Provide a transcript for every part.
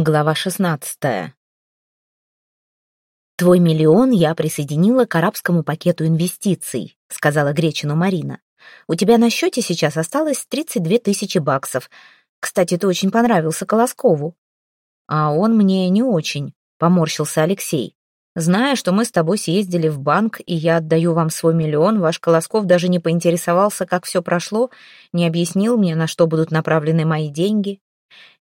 Глава шестнадцатая. «Твой миллион я присоединила к арабскому пакету инвестиций», — сказала Гречину Марина. «У тебя на счете сейчас осталось 32 тысячи баксов. Кстати, ты очень понравился Колоскову». «А он мне не очень», — поморщился Алексей. «Зная, что мы с тобой съездили в банк, и я отдаю вам свой миллион, ваш Колосков даже не поинтересовался, как все прошло, не объяснил мне, на что будут направлены мои деньги».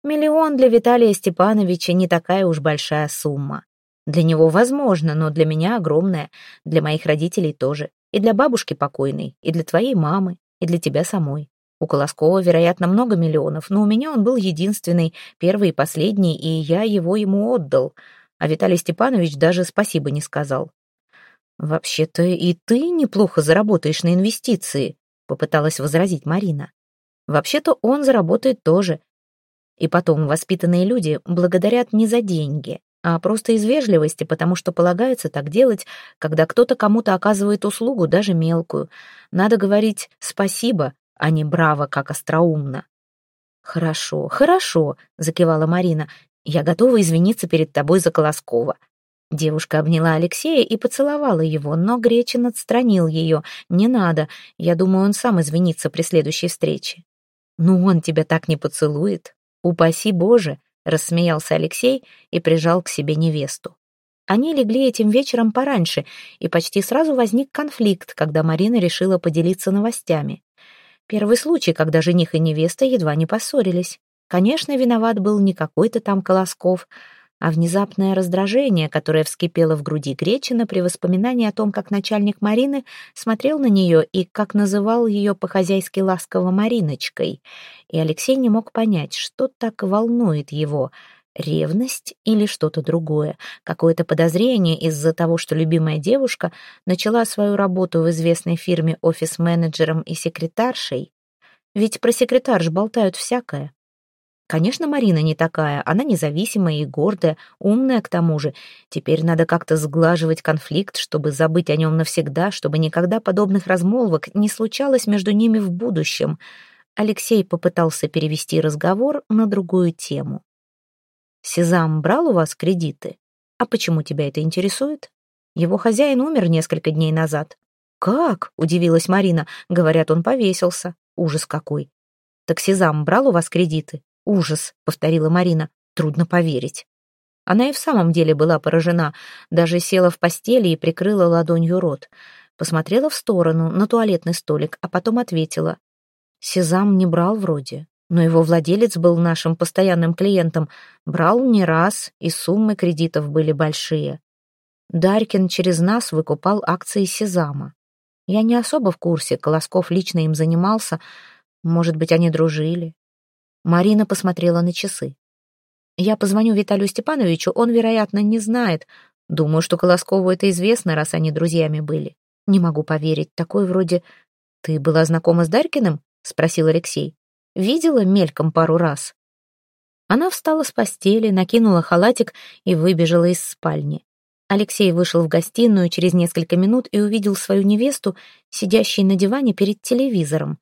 Миллион для Виталия Степановича не такая уж большая сумма. Для него возможно, но для меня огромная, для моих родителей тоже, и для бабушки покойной, и для твоей мамы, и для тебя самой. У Колоскова, вероятно, много миллионов, но у меня он был единственный, первый и последний, и я его ему отдал. А Виталий Степанович даже спасибо не сказал. «Вообще-то и ты неплохо заработаешь на инвестиции», — попыталась возразить Марина. «Вообще-то он заработает тоже, и потом, воспитанные люди благодарят не за деньги, а просто из вежливости, потому что полагается так делать, когда кто-то кому-то оказывает услугу, даже мелкую. Надо говорить «спасибо», а не «браво», как остроумно. «Хорошо, хорошо», — закивала Марина. «Я готова извиниться перед тобой за Колоскова». Девушка обняла Алексея и поцеловала его, но Гречин отстранил ее. «Не надо. Я думаю, он сам извинится при следующей встрече». «Ну, он тебя так не поцелует», «Упаси Боже!» — рассмеялся Алексей и прижал к себе невесту. Они легли этим вечером пораньше, и почти сразу возник конфликт, когда Марина решила поделиться новостями. Первый случай, когда жених и невеста едва не поссорились. Конечно, виноват был не какой-то там Колосков, а внезапное раздражение, которое вскипело в груди Гречина при воспоминании о том, как начальник Марины смотрел на нее и как называл ее по-хозяйски ласково Мариночкой. И Алексей не мог понять, что так волнует его — ревность или что-то другое, какое-то подозрение из-за того, что любимая девушка начала свою работу в известной фирме офис-менеджером и секретаршей. Ведь про секретарш болтают всякое. Конечно, Марина не такая, она независимая и гордая, умная к тому же. Теперь надо как-то сглаживать конфликт, чтобы забыть о нем навсегда, чтобы никогда подобных размолвок не случалось между ними в будущем. Алексей попытался перевести разговор на другую тему. «Сезам брал у вас кредиты? А почему тебя это интересует? Его хозяин умер несколько дней назад». «Как?» — удивилась Марина. «Говорят, он повесился. Ужас какой!» «Так Сезам брал у вас кредиты?» «Ужас», — повторила Марина, — «трудно поверить». Она и в самом деле была поражена, даже села в постели и прикрыла ладонью рот. Посмотрела в сторону, на туалетный столик, а потом ответила. «Сезам не брал вроде, но его владелец был нашим постоянным клиентом, брал не раз, и суммы кредитов были большие. Дарькин через нас выкупал акции Сезама. Я не особо в курсе, Колосков лично им занимался, может быть, они дружили. Марина посмотрела на часы. «Я позвоню Виталию Степановичу, он, вероятно, не знает. Думаю, что Колоскову это известно, раз они друзьями были. Не могу поверить, такой вроде... Ты была знакома с Дарькиным?» — спросил Алексей. «Видела мельком пару раз?» Она встала с постели, накинула халатик и выбежала из спальни. Алексей вышел в гостиную через несколько минут и увидел свою невесту, сидящей на диване перед телевизором.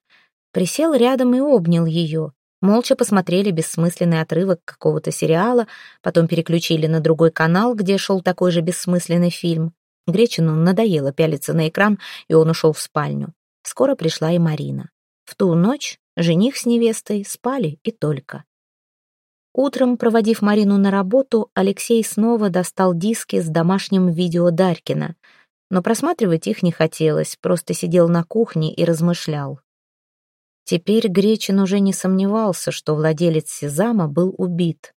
Присел рядом и обнял ее. Молча посмотрели бессмысленный отрывок какого-то сериала, потом переключили на другой канал, где шел такой же бессмысленный фильм. Гречину надоело пялиться на экран, и он ушел в спальню. Скоро пришла и Марина. В ту ночь жених с невестой спали и только. Утром, проводив Марину на работу, Алексей снова достал диски с домашним видео Дарькина. Но просматривать их не хотелось, просто сидел на кухне и размышлял. Теперь Гречин уже не сомневался, что владелец Сезама был убит.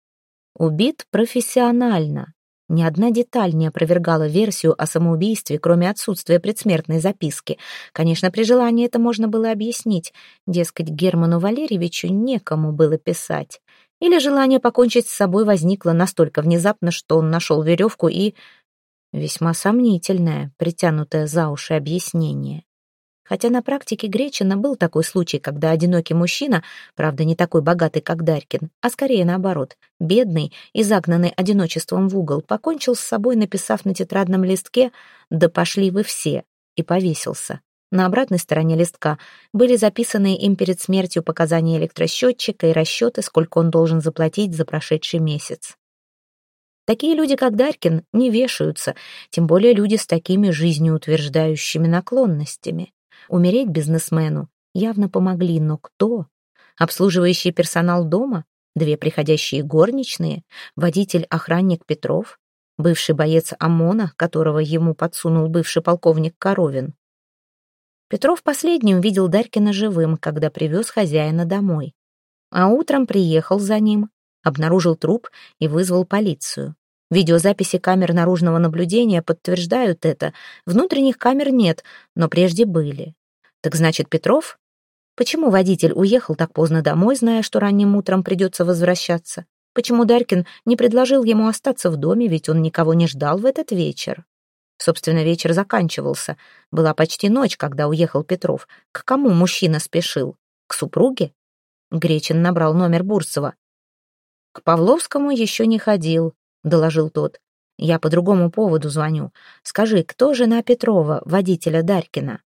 Убит профессионально. Ни одна деталь не опровергала версию о самоубийстве, кроме отсутствия предсмертной записки. Конечно, при желании это можно было объяснить. Дескать, Герману Валерьевичу некому было писать. Или желание покончить с собой возникло настолько внезапно, что он нашел веревку и... Весьма сомнительное, притянутое за уши объяснение. Хотя на практике Гречина был такой случай, когда одинокий мужчина, правда не такой богатый, как Дарькин, а скорее наоборот, бедный и загнанный одиночеством в угол, покончил с собой, написав на тетрадном листке «Да пошли вы все» и повесился. На обратной стороне листка были записаны им перед смертью показания электросчетчика и расчеты, сколько он должен заплатить за прошедший месяц. Такие люди, как Дарькин, не вешаются, тем более люди с такими жизнеутверждающими наклонностями. Умереть бизнесмену явно помогли, но кто? Обслуживающий персонал дома? Две приходящие горничные? Водитель-охранник Петров? Бывший боец ОМОНа, которого ему подсунул бывший полковник Коровин? Петров последним видел Дарькина живым, когда привез хозяина домой. А утром приехал за ним, обнаружил труп и вызвал полицию. Видеозаписи камер наружного наблюдения подтверждают это. Внутренних камер нет, но прежде были. Так значит, Петров? Почему водитель уехал так поздно домой, зная, что ранним утром придется возвращаться? Почему Дарькин не предложил ему остаться в доме, ведь он никого не ждал в этот вечер? Собственно, вечер заканчивался. Была почти ночь, когда уехал Петров. К кому мужчина спешил? К супруге? Гречин набрал номер Бурцева. «К Павловскому еще не ходил», — доложил тот. «Я по другому поводу звоню. Скажи, кто жена Петрова, водителя Дарькина?»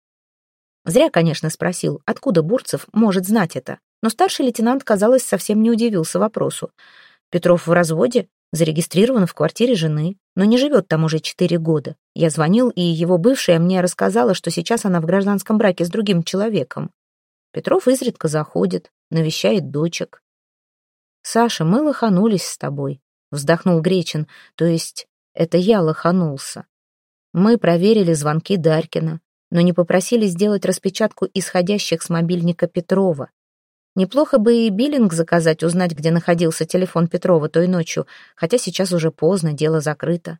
Зря, конечно, спросил, откуда Бурцев может знать это. Но старший лейтенант, казалось, совсем не удивился вопросу. Петров в разводе, зарегистрирован в квартире жены, но не живет там уже четыре года. Я звонил, и его бывшая мне рассказала, что сейчас она в гражданском браке с другим человеком. Петров изредка заходит, навещает дочек. «Саша, мы лоханулись с тобой», — вздохнул Гречин, то есть это я лоханулся. Мы проверили звонки Дарькина, но не попросили сделать распечатку исходящих с мобильника Петрова. Неплохо бы и биллинг заказать, узнать, где находился телефон Петрова той ночью, хотя сейчас уже поздно, дело закрыто.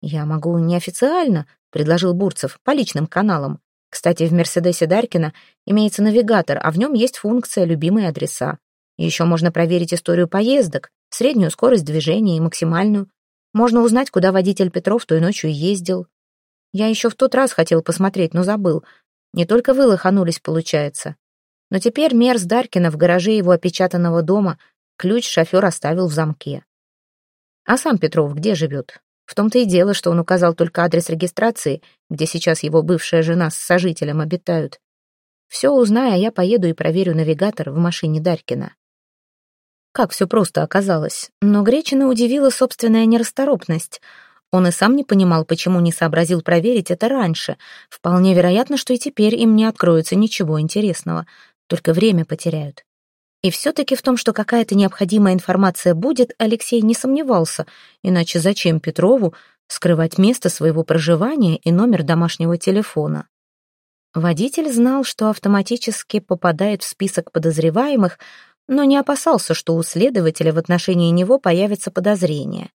«Я могу неофициально», — предложил Бурцев, — «по личным каналам. Кстати, в «Мерседесе» Дарькина имеется навигатор, а в нем есть функция «Любимые адреса». Еще можно проверить историю поездок, среднюю скорость движения и максимальную. Можно узнать, куда водитель Петров той ночью ездил. Я еще в тот раз хотел посмотреть, но забыл. Не только вы лоханулись, получается. Но теперь Мерс Даркина в гараже его опечатанного дома ключ шофер оставил в замке. А сам Петров где живет? В том-то и дело, что он указал только адрес регистрации, где сейчас его бывшая жена с сожителем обитают. Все узная, я поеду и проверю навигатор в машине Дарькина. Как все просто оказалось. Но Гречина удивила собственная нерасторопность. Он и сам не понимал, почему не сообразил проверить это раньше. Вполне вероятно, что и теперь им не откроется ничего интересного. Только время потеряют. И все-таки в том, что какая-то необходимая информация будет, Алексей не сомневался. Иначе зачем Петрову скрывать место своего проживания и номер домашнего телефона? Водитель знал, что автоматически попадает в список подозреваемых, но не опасался, что у следователя в отношении него появятся подозрения.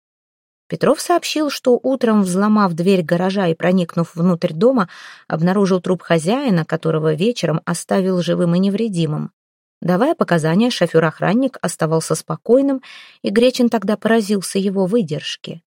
Петров сообщил, что утром, взломав дверь гаража и проникнув внутрь дома, обнаружил труп хозяина, которого вечером оставил живым и невредимым. Давая показания, шофер-охранник оставался спокойным, и Гречин тогда поразился его выдержке.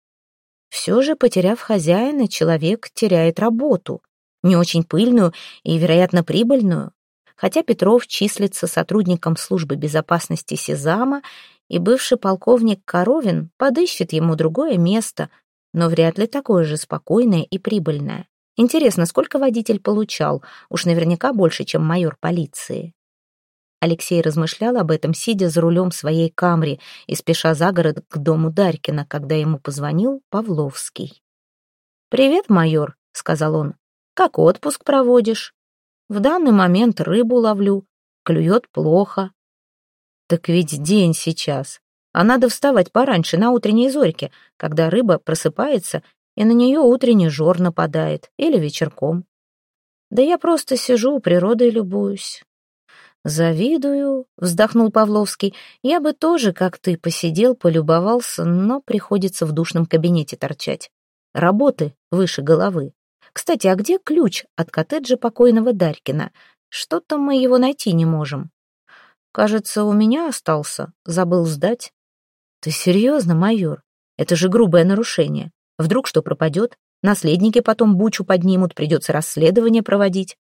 Все же, потеряв хозяина, человек теряет работу, не очень пыльную и, вероятно, прибыльную хотя Петров числится сотрудником службы безопасности Сезама, и бывший полковник Коровин подыщет ему другое место, но вряд ли такое же спокойное и прибыльное. Интересно, сколько водитель получал? Уж наверняка больше, чем майор полиции. Алексей размышлял об этом, сидя за рулем своей камри и спеша за город к дому Дарькина, когда ему позвонил Павловский. «Привет, майор», — сказал он. «Как отпуск проводишь?» В данный момент рыбу ловлю. Клюет плохо. Так ведь день сейчас. А надо вставать пораньше, на утренней зорьке, когда рыба просыпается, и на нее утренний жор нападает. Или вечерком. Да я просто сижу, природой любуюсь. «Завидую», — вздохнул Павловский. «Я бы тоже, как ты, посидел, полюбовался, но приходится в душном кабинете торчать. Работы выше головы. Кстати, а где ключ от коттеджа покойного Дарькина? Что-то мы его найти не можем. Кажется, у меня остался. Забыл сдать. Ты серьезно, майор? Это же грубое нарушение. Вдруг что пропадет? Наследники потом бучу поднимут, придется расследование проводить.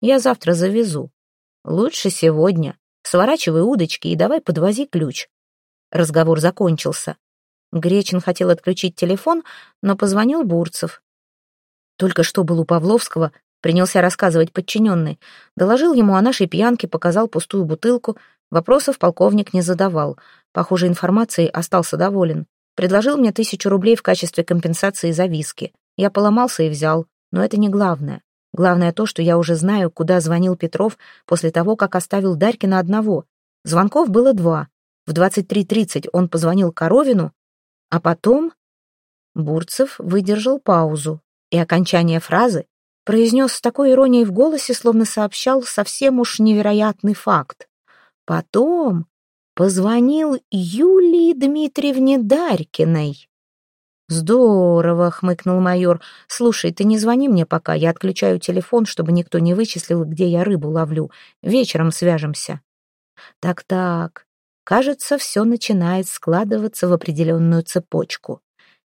Я завтра завезу. Лучше сегодня. Сворачивай удочки и давай подвози ключ. Разговор закончился. Гречин хотел отключить телефон, но позвонил Бурцев. Только что был у Павловского, принялся рассказывать подчиненный. Доложил ему о нашей пьянке, показал пустую бутылку. Вопросов полковник не задавал. Похоже, информацией остался доволен. Предложил мне тысячу рублей в качестве компенсации за виски. Я поломался и взял, но это не главное. Главное то, что я уже знаю, куда звонил Петров после того, как оставил Дарькина одного. Звонков было два. В 23.30 он позвонил Коровину, а потом... Бурцев выдержал паузу и окончание фразы произнес с такой иронией в голосе, словно сообщал совсем уж невероятный факт. Потом позвонил Юлии Дмитриевне Дарькиной. «Здорово», — хмыкнул майор. «Слушай, ты не звони мне пока, я отключаю телефон, чтобы никто не вычислил, где я рыбу ловлю. Вечером свяжемся». «Так-так, кажется, все начинает складываться в определенную цепочку.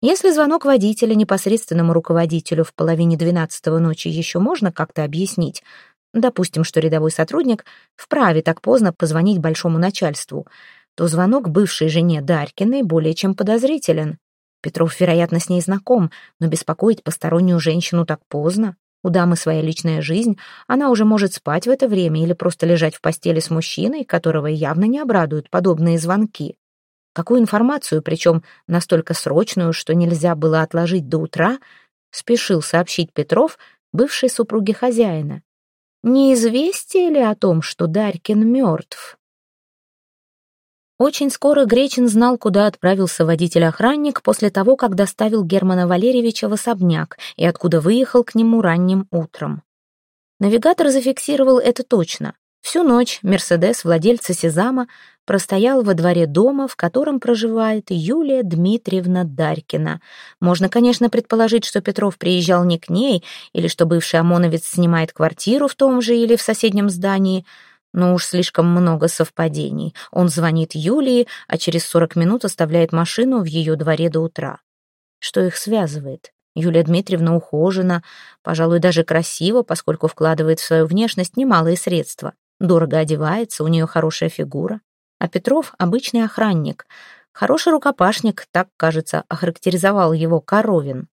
Если звонок водителя непосредственному руководителю в половине двенадцатого ночи еще можно как-то объяснить, допустим, что рядовой сотрудник вправе так поздно позвонить большому начальству, то звонок бывшей жене Дарькиной более чем подозрителен. Петров, вероятно, с ней знаком, но беспокоить постороннюю женщину так поздно. У дамы своя личная жизнь, она уже может спать в это время или просто лежать в постели с мужчиной, которого явно не обрадуют подобные звонки. Какую информацию, причем настолько срочную, что нельзя было отложить до утра, спешил сообщить Петров, бывшей супруге хозяина. Неизвестие ли о том, что Дарькин мертв? Очень скоро Гречин знал, куда отправился водитель-охранник после того, как доставил Германа Валерьевича в особняк и откуда выехал к нему ранним утром. Навигатор зафиксировал это точно. Всю ночь «Мерседес» владельца «Сезама» простоял во дворе дома, в котором проживает Юлия Дмитриевна Дарькина. Можно, конечно, предположить, что Петров приезжал не к ней, или что бывший ОМОНовец снимает квартиру в том же или в соседнем здании, но уж слишком много совпадений. Он звонит Юлии, а через 40 минут оставляет машину в ее дворе до утра. Что их связывает? Юлия Дмитриевна ухожена, пожалуй, даже красиво, поскольку вкладывает в свою внешность немалые средства. Дорого одевается, у нее хорошая фигура. А Петров — обычный охранник. Хороший рукопашник, так, кажется, охарактеризовал его Коровин.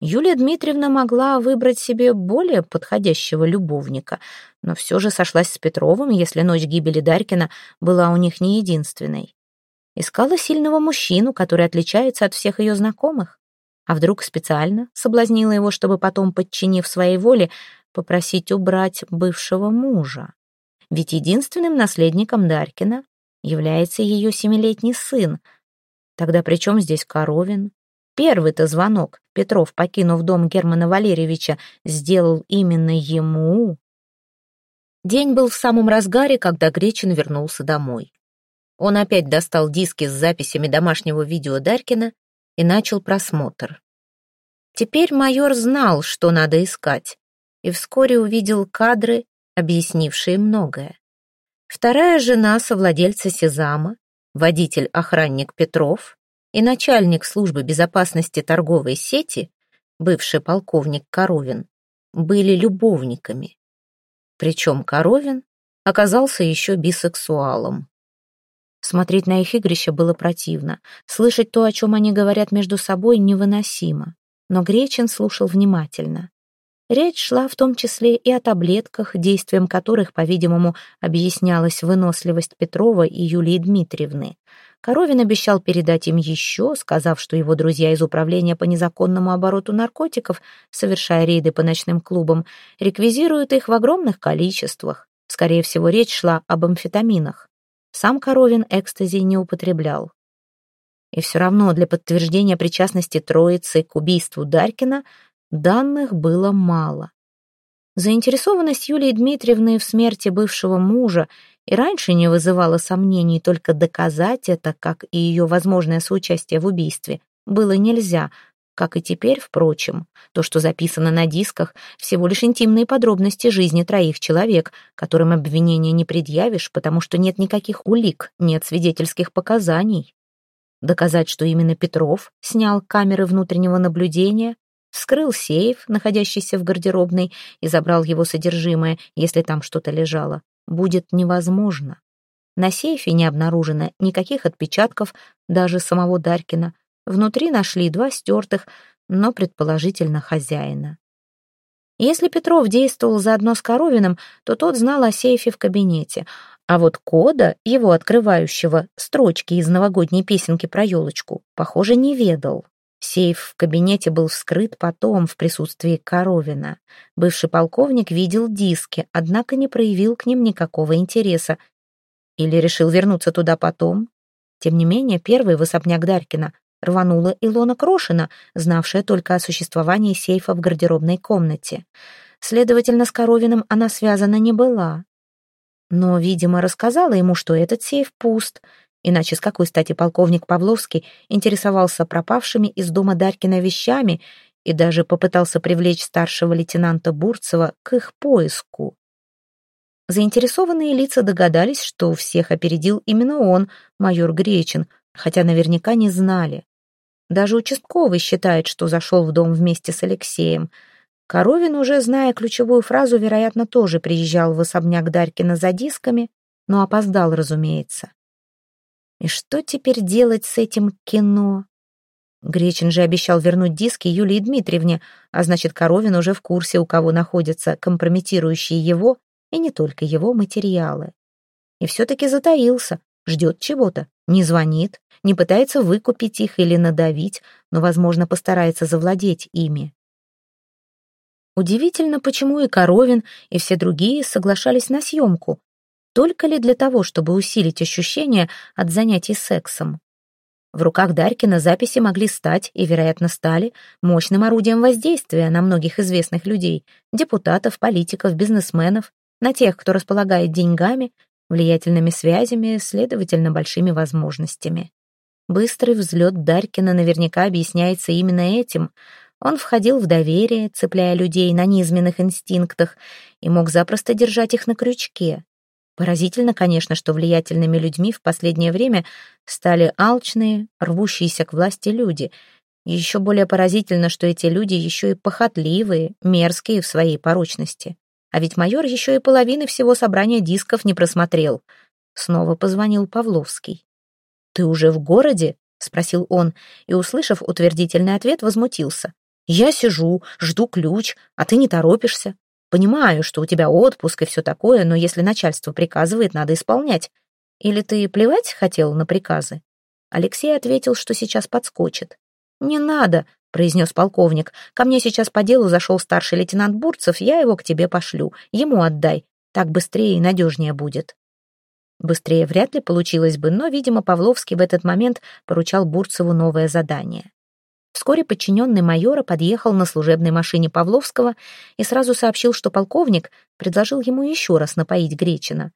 Юлия Дмитриевна могла выбрать себе более подходящего любовника, но все же сошлась с Петровым, если ночь гибели Дарькина была у них не единственной. Искала сильного мужчину, который отличается от всех ее знакомых. А вдруг специально соблазнила его, чтобы потом, подчинив своей воле, попросить убрать бывшего мужа ведь единственным наследником Дарькина является ее семилетний сын. Тогда при чем здесь Коровин? Первый-то звонок Петров, покинув дом Германа Валерьевича, сделал именно ему. День был в самом разгаре, когда Гречин вернулся домой. Он опять достал диски с записями домашнего видео Дарькина и начал просмотр. Теперь майор знал, что надо искать, и вскоре увидел кадры объяснившие многое. Вторая жена совладельца Сезама, водитель-охранник Петров и начальник службы безопасности торговой сети, бывший полковник Коровин, были любовниками. Причем Коровин оказался еще бисексуалом. Смотреть на их игрище было противно. Слышать то, о чем они говорят между собой, невыносимо. Но Гречин слушал внимательно. Речь шла в том числе и о таблетках, действием которых, по-видимому, объяснялась выносливость Петрова и Юлии Дмитриевны. Коровин обещал передать им еще, сказав, что его друзья из управления по незаконному обороту наркотиков, совершая рейды по ночным клубам, реквизируют их в огромных количествах. Скорее всего, речь шла об амфетаминах. Сам Коровин экстази не употреблял. И все равно для подтверждения причастности троицы к убийству Дарькина Данных было мало. Заинтересованность Юлии Дмитриевны в смерти бывшего мужа и раньше не вызывала сомнений, только доказать это, как и ее возможное соучастие в убийстве, было нельзя, как и теперь, впрочем. То, что записано на дисках, всего лишь интимные подробности жизни троих человек, которым обвинения не предъявишь, потому что нет никаких улик, нет свидетельских показаний. Доказать, что именно Петров снял камеры внутреннего наблюдения, вскрыл сейф, находящийся в гардеробной, и забрал его содержимое, если там что-то лежало, будет невозможно. На сейфе не обнаружено никаких отпечатков, даже самого Дарькина. Внутри нашли два стертых, но предположительно хозяина. Если Петров действовал заодно с Коровиным, то тот знал о сейфе в кабинете, а вот кода, его открывающего, строчки из новогодней песенки про елочку, похоже, не ведал. Сейф в кабинете был вскрыт потом в присутствии Коровина. Бывший полковник видел диски, однако не проявил к ним никакого интереса. Или решил вернуться туда потом. Тем не менее, первый в особняк Дарькина рванула Илона Крошина, знавшая только о существовании сейфа в гардеробной комнате. Следовательно, с Коровиным она связана не была. Но, видимо, рассказала ему, что этот сейф пуст, Иначе с какой стати полковник Павловский интересовался пропавшими из дома Дарькина вещами и даже попытался привлечь старшего лейтенанта Бурцева к их поиску? Заинтересованные лица догадались, что всех опередил именно он, майор Гречин, хотя наверняка не знали. Даже участковый считает, что зашел в дом вместе с Алексеем. Коровин, уже зная ключевую фразу, вероятно, тоже приезжал в особняк Дарькина за дисками, но опоздал, разумеется. И что теперь делать с этим кино? Гречин же обещал вернуть диски Юлии Дмитриевне, а значит, Коровин уже в курсе, у кого находятся компрометирующие его и не только его материалы. И все-таки затаился, ждет чего-то, не звонит, не пытается выкупить их или надавить, но, возможно, постарается завладеть ими. Удивительно, почему и Коровин, и все другие соглашались на съемку, только ли для того, чтобы усилить ощущение от занятий сексом? В руках Дарькина записи могли стать, и, вероятно, стали, мощным орудием воздействия на многих известных людей, депутатов, политиков, бизнесменов, на тех, кто располагает деньгами, влиятельными связями, следовательно, большими возможностями. Быстрый взлет Дарькина наверняка объясняется именно этим. Он входил в доверие, цепляя людей на низменных инстинктах, и мог запросто держать их на крючке. Поразительно, конечно, что влиятельными людьми в последнее время стали алчные, рвущиеся к власти люди. еще более поразительно, что эти люди еще и похотливые, мерзкие в своей порочности. А ведь майор еще и половины всего собрания дисков не просмотрел. Снова позвонил Павловский. «Ты уже в городе?» — спросил он, и, услышав утвердительный ответ, возмутился. «Я сижу, жду ключ, а ты не торопишься. Понимаю, что у тебя отпуск и все такое, но если начальство приказывает, надо исполнять. Или ты плевать хотел на приказы?» Алексей ответил, что сейчас подскочит. «Не надо», — произнес полковник. «Ко мне сейчас по делу зашел старший лейтенант Бурцев, я его к тебе пошлю. Ему отдай. Так быстрее и надежнее будет». Быстрее вряд ли получилось бы, но, видимо, Павловский в этот момент поручал Бурцеву новое задание. Вскоре подчиненный майора подъехал на служебной машине Павловского и сразу сообщил, что полковник предложил ему еще раз напоить Гречина.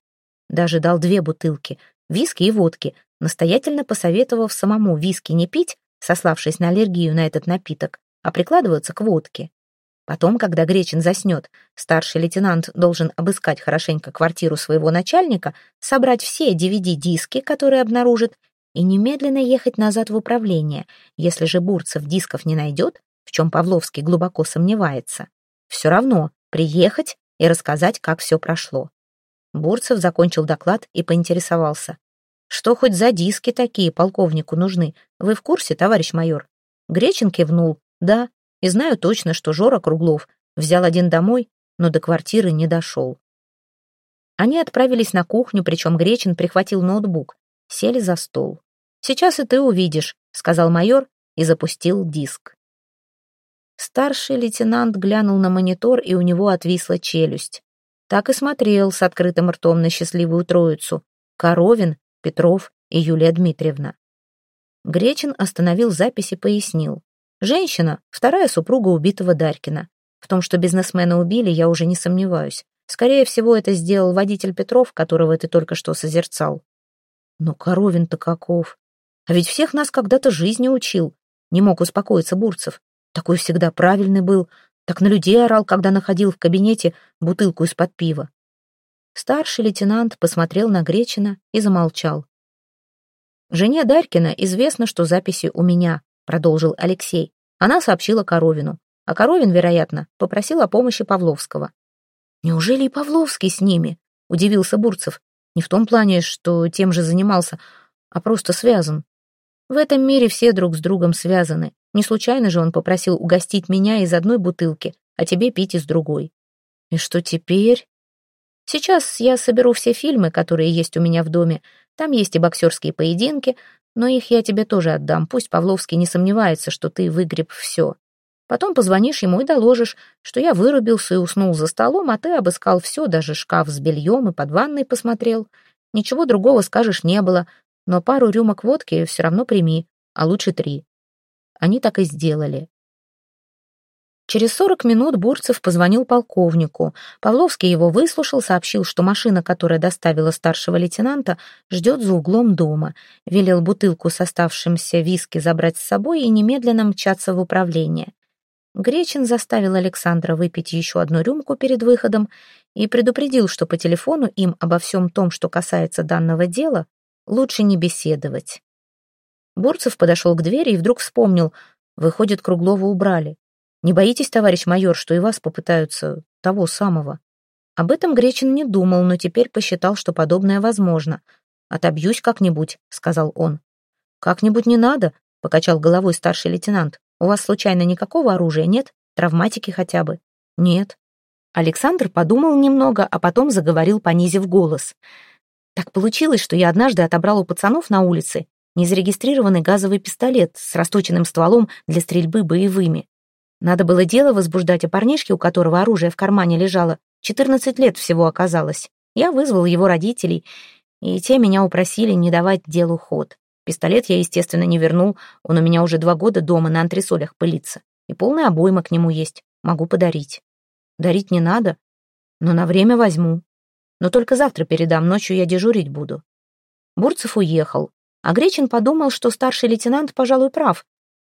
Даже дал две бутылки, виски и водки, настоятельно посоветовав самому виски не пить, сославшись на аллергию на этот напиток, а прикладываться к водке. Потом, когда Гречин заснет, старший лейтенант должен обыскать хорошенько квартиру своего начальника, собрать все DVD-диски, которые обнаружит, и немедленно ехать назад в управление, если же Бурцев дисков не найдет, в чем Павловский глубоко сомневается. Все равно приехать и рассказать, как все прошло. Бурцев закончил доклад и поинтересовался. «Что хоть за диски такие полковнику нужны? Вы в курсе, товарищ майор?» Гречин кивнул. «Да, и знаю точно, что Жора Круглов взял один домой, но до квартиры не дошел». Они отправились на кухню, причем Гречин прихватил ноутбук. Сели за стол. «Сейчас и ты увидишь», — сказал майор и запустил диск. Старший лейтенант глянул на монитор, и у него отвисла челюсть. Так и смотрел с открытым ртом на счастливую троицу. Коровин, Петров и Юлия Дмитриевна. Гречин остановил запись и пояснил. Женщина — вторая супруга убитого Дарькина. В том, что бизнесмена убили, я уже не сомневаюсь. Скорее всего, это сделал водитель Петров, которого ты только что созерцал. Но Коровин-то каков? А ведь всех нас когда-то жизни учил. Не мог успокоиться Бурцев. Такой всегда правильный был. Так на людей орал, когда находил в кабинете бутылку из-под пива. Старший лейтенант посмотрел на Гречина и замолчал. «Жене Дарькина известно, что записи у меня», — продолжил Алексей. Она сообщила Коровину. А Коровин, вероятно, попросил о помощи Павловского. «Неужели и Павловский с ними?» — удивился Бурцев. «Не в том плане, что тем же занимался, а просто связан. В этом мире все друг с другом связаны. Не случайно же он попросил угостить меня из одной бутылки, а тебе пить из другой. И что теперь? Сейчас я соберу все фильмы, которые есть у меня в доме. Там есть и боксерские поединки, но их я тебе тоже отдам. Пусть Павловский не сомневается, что ты выгреб все. Потом позвонишь ему и доложишь, что я вырубился и уснул за столом, а ты обыскал все, даже шкаф с бельем и под ванной посмотрел. Ничего другого скажешь не было, но пару рюмок водки все равно прими, а лучше три. Они так и сделали. Через сорок минут Бурцев позвонил полковнику. Павловский его выслушал, сообщил, что машина, которая доставила старшего лейтенанта, ждет за углом дома. Велел бутылку с оставшимся виски забрать с собой и немедленно мчаться в управление. Гречин заставил Александра выпить еще одну рюмку перед выходом и предупредил, что по телефону им обо всем том, что касается данного дела, лучше не беседовать. Бурцев подошел к двери и вдруг вспомнил, выходит, Круглова убрали. Не боитесь, товарищ майор, что и вас попытаются того самого? Об этом Гречин не думал, но теперь посчитал, что подобное возможно. «Отобьюсь как-нибудь», — сказал он. «Как-нибудь не надо», — покачал головой старший лейтенант. «У вас, случайно, никакого оружия нет? Травматики хотя бы?» «Нет». Александр подумал немного, а потом заговорил, понизив голос. «Так получилось, что я однажды отобрал у пацанов на улице незарегистрированный газовый пистолет с расточенным стволом для стрельбы боевыми. Надо было дело возбуждать о парнишке, у которого оружие в кармане лежало. 14 лет всего оказалось. Я вызвал его родителей, и те меня упросили не давать делу ход. Пистолет я, естественно, не вернул, он у меня уже два года дома на антресолях пылится. И полная обойма к нему есть, могу подарить. Дарить не надо, но на время возьму. Но только завтра передам, ночью я дежурить буду. Бурцев уехал, а Гречин подумал, что старший лейтенант, пожалуй, прав.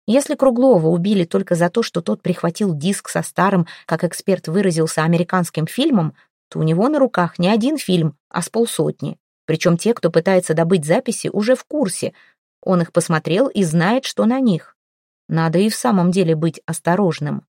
Если Круглова убили только за то, что тот прихватил диск со старым, как эксперт выразился, американским фильмом, то у него на руках не один фильм, а с полсотни. Причем те, кто пытается добыть записи, уже в курсе. Он их посмотрел и знает, что на них. Надо и в самом деле быть осторожным.